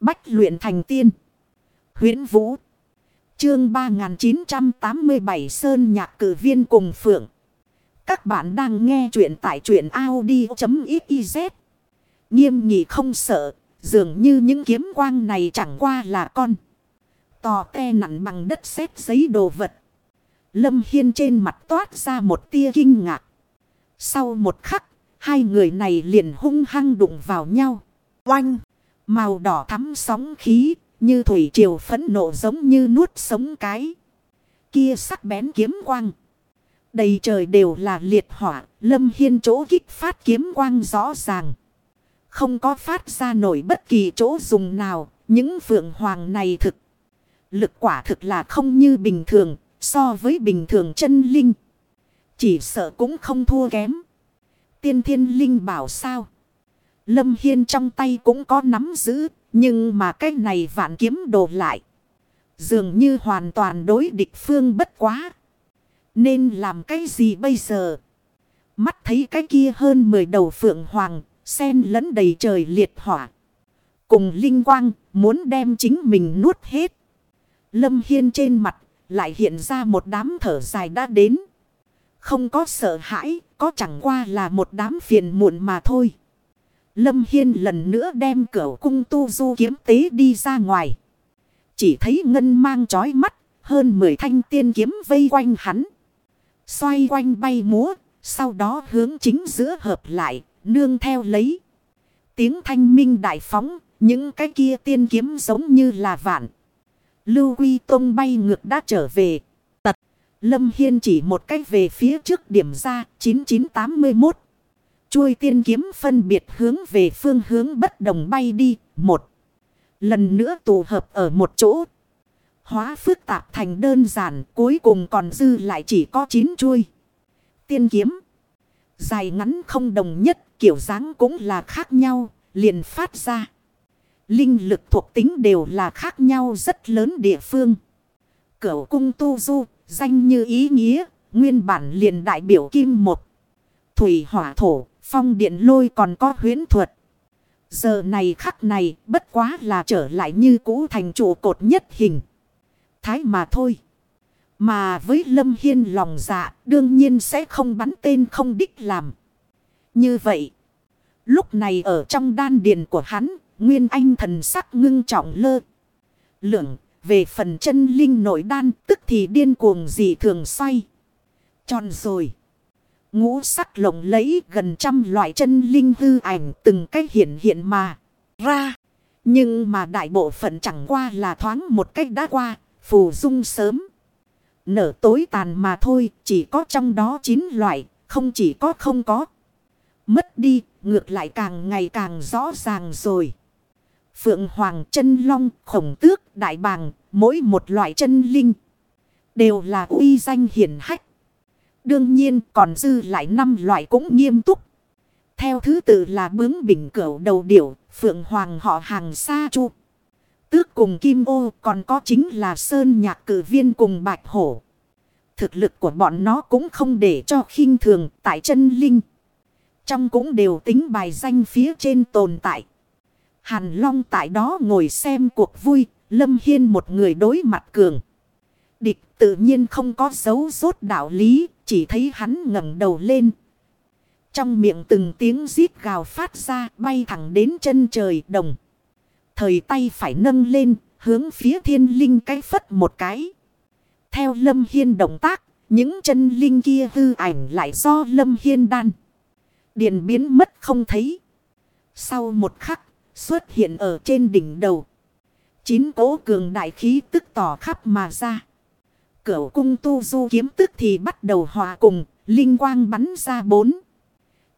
Bách luyện thành tiên. huyễn Vũ. Chương 3987 Sơn Nhạc Cử Viên cùng Phượng. Các bạn đang nghe truyện tại truyện Audi.xyz. Nghiêm nghị không sợ. Dường như những kiếm quang này chẳng qua là con. Tò te nặng bằng đất sét giấy đồ vật. Lâm Hiên trên mặt toát ra một tia kinh ngạc. Sau một khắc, hai người này liền hung hăng đụng vào nhau. Oanh! Màu đỏ thắm sóng khí, như thủy triều phẫn nộ giống như nuốt sống cái. Kia sắc bén kiếm quang. Đầy trời đều là liệt hỏa, lâm hiên chỗ kích phát kiếm quang rõ ràng. Không có phát ra nổi bất kỳ chỗ dùng nào, những phượng hoàng này thực. Lực quả thực là không như bình thường, so với bình thường chân linh. Chỉ sợ cũng không thua kém. Tiên thiên linh bảo sao? Lâm Hiên trong tay cũng có nắm giữ, nhưng mà cái này vạn kiếm đồ lại. Dường như hoàn toàn đối địch phương bất quá. Nên làm cái gì bây giờ? Mắt thấy cái kia hơn 10 đầu phượng hoàng, sen lẫn đầy trời liệt hỏa. Cùng linh quang, muốn đem chính mình nuốt hết. Lâm Hiên trên mặt, lại hiện ra một đám thở dài đã đến. Không có sợ hãi, có chẳng qua là một đám phiền muộn mà thôi. Lâm Hiên lần nữa đem cửa cung tu du kiếm tế đi ra ngoài. Chỉ thấy ngân mang chói mắt, hơn 10 thanh tiên kiếm vây quanh hắn. Xoay quanh bay múa, sau đó hướng chính giữa hợp lại, nương theo lấy. Tiếng thanh minh đại phóng, những cái kia tiên kiếm giống như là vạn. Lưu Quy Tông bay ngược đã trở về. Tật, Lâm Hiên chỉ một cách về phía trước điểm ra 9981. Chuôi tiên kiếm phân biệt hướng về phương hướng bất đồng bay đi. Một. Lần nữa tụ hợp ở một chỗ. Hóa phức tạp thành đơn giản. Cuối cùng còn dư lại chỉ có 9 chuôi. Tiên kiếm. Dài ngắn không đồng nhất. Kiểu dáng cũng là khác nhau. Liền phát ra. Linh lực thuộc tính đều là khác nhau rất lớn địa phương. Cửu cung tu du. Danh như ý nghĩa. Nguyên bản liền đại biểu kim một. Thủy hỏa thổ Phong điện lôi còn có huyến thuật. Giờ này khắc này, bất quá là trở lại như cũ thành trụ cột nhất hình. Thái mà thôi. Mà với Lâm Hiên lòng dạ đương nhiên sẽ không bắn tên không đích làm. Như vậy. Lúc này ở trong đan điền của hắn. Nguyên anh thần sắc ngưng trọng lơ. Lượng, về phần chân linh nội đan, tức thì điên cuồng dị thường xoay. Tròn rồi. Ngũ sắc lộng lấy gần trăm loại chân linh hư ảnh từng cách hiện hiện mà ra. Nhưng mà đại bộ phận chẳng qua là thoáng một cách đã qua, phù dung sớm. Nở tối tàn mà thôi, chỉ có trong đó chín loại, không chỉ có không có. Mất đi, ngược lại càng ngày càng rõ ràng rồi. Phượng Hoàng chân long, khổng tước, đại bàng, mỗi một loại chân linh. Đều là uy danh hiển hách. Đương nhiên còn dư lại năm loại cũng nghiêm túc. Theo thứ tự là bướng bình cửu đầu điểu, phượng hoàng họ hàng sa chu. Tước cùng kim ô còn có chính là sơn nhạc cử viên cùng bạch hổ. Thực lực của bọn nó cũng không để cho khinh thường tại chân linh. Trong cũng đều tính bài danh phía trên tồn tại. Hàn Long tại đó ngồi xem cuộc vui, Lâm Hiên một người đối mặt cường. Địch tự nhiên không có dấu rốt đạo lý, chỉ thấy hắn ngẩng đầu lên. Trong miệng từng tiếng rít gào phát ra bay thẳng đến chân trời đồng. Thời tay phải nâng lên, hướng phía thiên linh cái phất một cái. Theo lâm hiên động tác, những chân linh kia hư ảnh lại do lâm hiên đan. Điện biến mất không thấy. Sau một khắc, xuất hiện ở trên đỉnh đầu. Chín cố cường đại khí tức tỏ khắp mà ra. Cửu cung tu du kiếm tức thì bắt đầu hòa cùng, linh quang bắn ra bốn.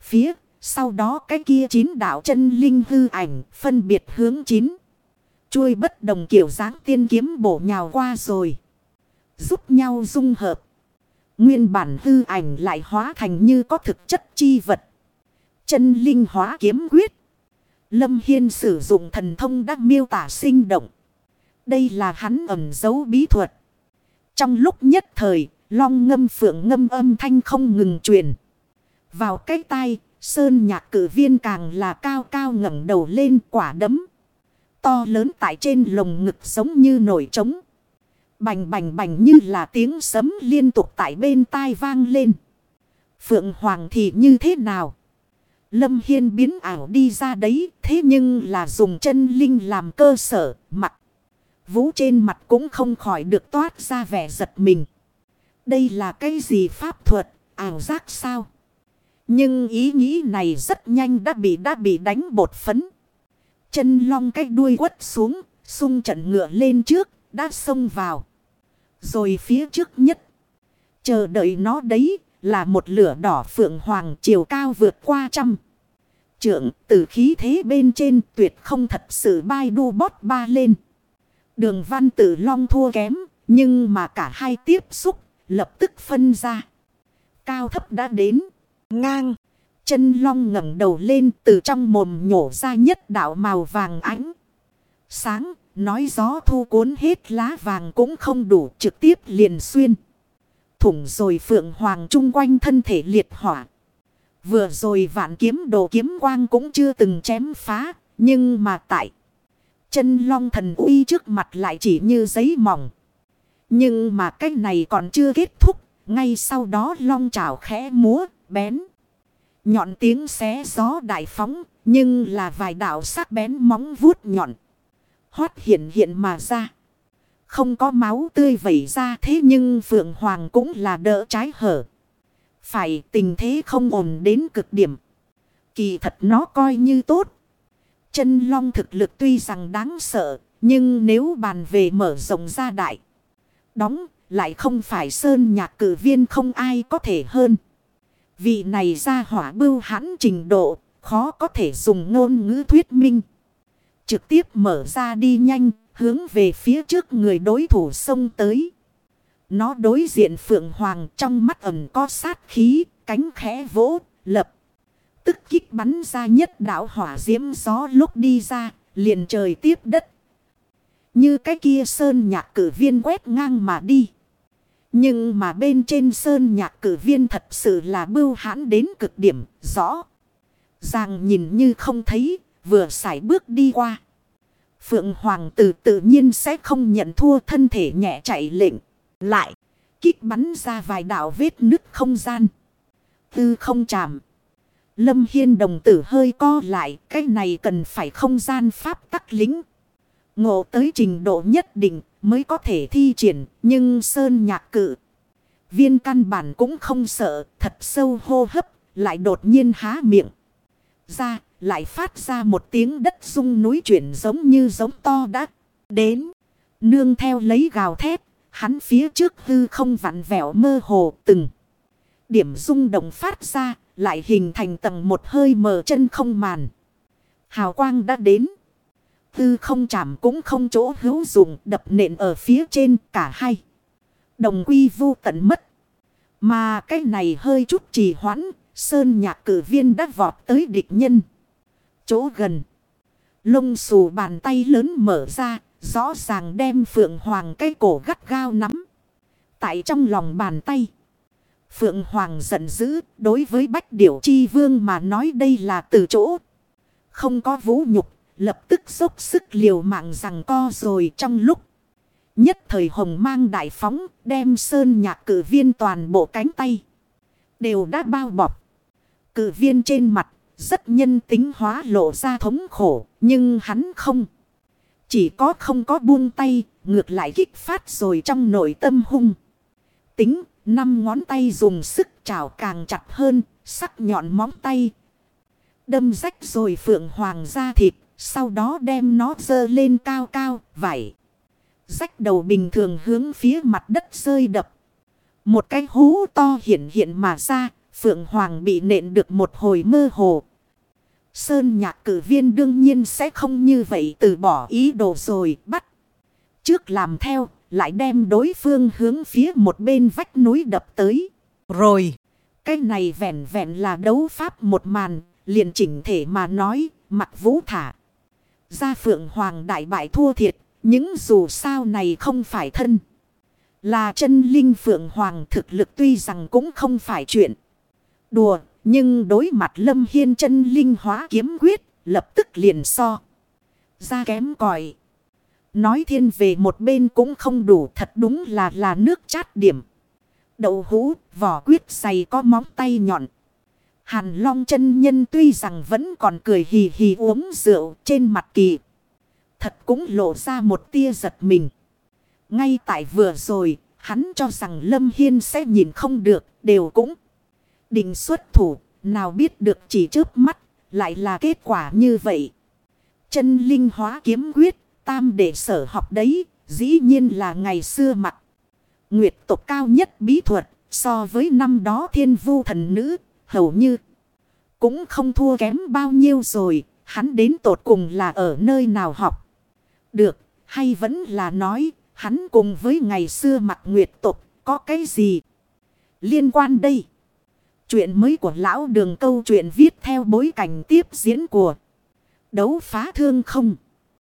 Phía, sau đó cái kia chín đạo chân linh hư ảnh, phân biệt hướng chín. Chuôi bất đồng kiểu dáng tiên kiếm bổ nhào qua rồi. Giúp nhau dung hợp. Nguyên bản hư ảnh lại hóa thành như có thực chất chi vật. Chân linh hóa kiếm quyết. Lâm Hiên sử dụng thần thông đắc miêu tả sinh động. Đây là hắn ẩm dấu bí thuật. Trong lúc nhất thời, long ngâm phượng ngâm âm thanh không ngừng truyền. Vào cái tai, sơn nhạc cử viên càng là cao cao ngẩng đầu lên quả đấm. to lớn tại trên lồng ngực giống như nổi trống. Bành bành bành như là tiếng sấm liên tục tại bên tai vang lên. Phượng Hoàng thì như thế nào? Lâm Hiên biến ảo đi ra đấy, thế nhưng là dùng chân linh làm cơ sở, mặt. Vũ trên mặt cũng không khỏi được toát ra vẻ giật mình. Đây là cái gì pháp thuật, ảo giác sao? Nhưng ý nghĩ này rất nhanh đã bị đã bị đánh bột phấn. Chân long cái đuôi quất xuống, sung trận ngựa lên trước, đã xông vào. Rồi phía trước nhất. Chờ đợi nó đấy là một lửa đỏ phượng hoàng chiều cao vượt qua trăm. Trượng từ khí thế bên trên tuyệt không thật sự bay đu bót ba lên. Đường văn tử long thua kém, nhưng mà cả hai tiếp xúc, lập tức phân ra. Cao thấp đã đến, ngang. Chân long ngẩng đầu lên từ trong mồm nhổ ra nhất đạo màu vàng ánh. Sáng, nói gió thu cuốn hết lá vàng cũng không đủ trực tiếp liền xuyên. Thủng rồi phượng hoàng chung quanh thân thể liệt hỏa. Vừa rồi vạn kiếm đồ kiếm quang cũng chưa từng chém phá, nhưng mà tại chân long thần uy trước mặt lại chỉ như giấy mỏng. Nhưng mà cái này còn chưa kết thúc, ngay sau đó long trào khẽ múa, bén. Nhọn tiếng xé gió đại phóng, nhưng là vài đạo sắc bén móng vuốt nhọn. Hót hiện hiện mà ra. Không có máu tươi vẩy ra thế nhưng Phượng Hoàng cũng là đỡ trái hở. Phải tình thế không ổn đến cực điểm. Kỳ thật nó coi như tốt. Chân long thực lực tuy rằng đáng sợ, nhưng nếu bàn về mở rộng ra đại. Đóng, lại không phải sơn nhạc cử viên không ai có thể hơn. Vị này ra hỏa bưu hãn trình độ, khó có thể dùng ngôn ngữ thuyết minh. Trực tiếp mở ra đi nhanh, hướng về phía trước người đối thủ xông tới. Nó đối diện Phượng Hoàng trong mắt ẩm có sát khí, cánh khẽ vỗ, lập. Tức kích bắn ra nhất đảo hỏa diễm gió lúc đi ra, liền trời tiếp đất. Như cái kia sơn nhạc cử viên quét ngang mà đi. Nhưng mà bên trên sơn nhạc cử viên thật sự là bưu hãn đến cực điểm, rõ. Ràng nhìn như không thấy, vừa sải bước đi qua. Phượng Hoàng tử tự nhiên sẽ không nhận thua thân thể nhẹ chạy lệnh. Lại, kích bắn ra vài đạo vết nứt không gian. Tư không chạm. Lâm Hiên đồng tử hơi co lại, cái này cần phải không gian pháp tắc lính. Ngộ tới trình độ nhất định mới có thể thi triển, nhưng Sơn nhạc cự. Viên căn bản cũng không sợ, thật sâu hô hấp, lại đột nhiên há miệng. Ra, lại phát ra một tiếng đất rung núi chuyển giống như giống to đắc. Đến, nương theo lấy gào thét, hắn phía trước hư không vặn vẹo mơ hồ từng. Điểm rung động phát ra, lại hình thành tầng một hơi mờ chân không màn. Hào quang đã đến. Tư không chạm cũng không chỗ hữu dụng đập nện ở phía trên cả hai. Đồng quy vu tận mất. Mà cái này hơi chút trì hoãn, sơn nhạc cử viên đã vọt tới địch nhân. Chỗ gần. Lông xù bàn tay lớn mở ra, rõ ràng đem Phượng Hoàng cái cổ gắt gao nắm. Tại trong lòng bàn tay. Phượng Hoàng giận dữ, đối với Bách Điểu Chi Vương mà nói đây là từ chỗ. Không có vũ nhục, lập tức dốc sức liều mạng rằng co rồi trong lúc. Nhất thời hồng mang đại phóng, đem sơn nhạc cử viên toàn bộ cánh tay. Đều đã bao bọc. Cử viên trên mặt, rất nhân tính hóa lộ ra thống khổ, nhưng hắn không. Chỉ có không có buông tay, ngược lại kích phát rồi trong nội tâm hung. Tính, năm ngón tay dùng sức chảo càng chặt hơn, sắc nhọn móng tay. Đâm rách rồi phượng hoàng ra thịt, sau đó đem nó dơ lên cao cao, vậy, Rách đầu bình thường hướng phía mặt đất rơi đập. Một cái hú to hiện hiện mà ra, Phượng Hoàng bị nện được một hồi mơ hồ. Sơn nhạc cử viên đương nhiên sẽ không như vậy từ bỏ ý đồ rồi bắt. Trước làm theo, lại đem đối phương hướng phía một bên vách núi đập tới. Rồi, cái này vẹn vẹn là đấu pháp một màn, liền chỉnh thể mà nói, mặt vũ thả. Ra phượng hoàng đại bại thua thiệt, những dù sao này không phải thân. Là chân linh phượng hoàng thực lực tuy rằng cũng không phải chuyện. Đùa, nhưng đối mặt lâm hiên chân linh hóa kiếm quyết, lập tức liền so. ra kém cỏi Nói thiên về một bên cũng không đủ thật đúng là là nước chát điểm. Đậu hũ, vỏ quyết dày có móng tay nhọn. Hàn long chân nhân tuy rằng vẫn còn cười hì hì uống rượu trên mặt kỳ. Thật cũng lộ ra một tia giật mình. Ngay tại vừa rồi, hắn cho rằng Lâm Hiên sẽ nhìn không được, đều cũng định xuất thủ, nào biết được chỉ trước mắt, lại là kết quả như vậy. Chân linh hóa kiếm quyết, tam đệ sở học đấy, dĩ nhiên là ngày xưa mặt. Nguyệt tộc cao nhất bí thuật, so với năm đó thiên vu thần nữ, hầu như cũng không thua kém bao nhiêu rồi, hắn đến tột cùng là ở nơi nào học. Được, hay vẫn là nói, hắn cùng với ngày xưa mặt nguyệt tộc có cái gì liên quan đây? Chuyện mới của lão đường câu chuyện viết theo bối cảnh tiếp diễn của đấu phá thương không.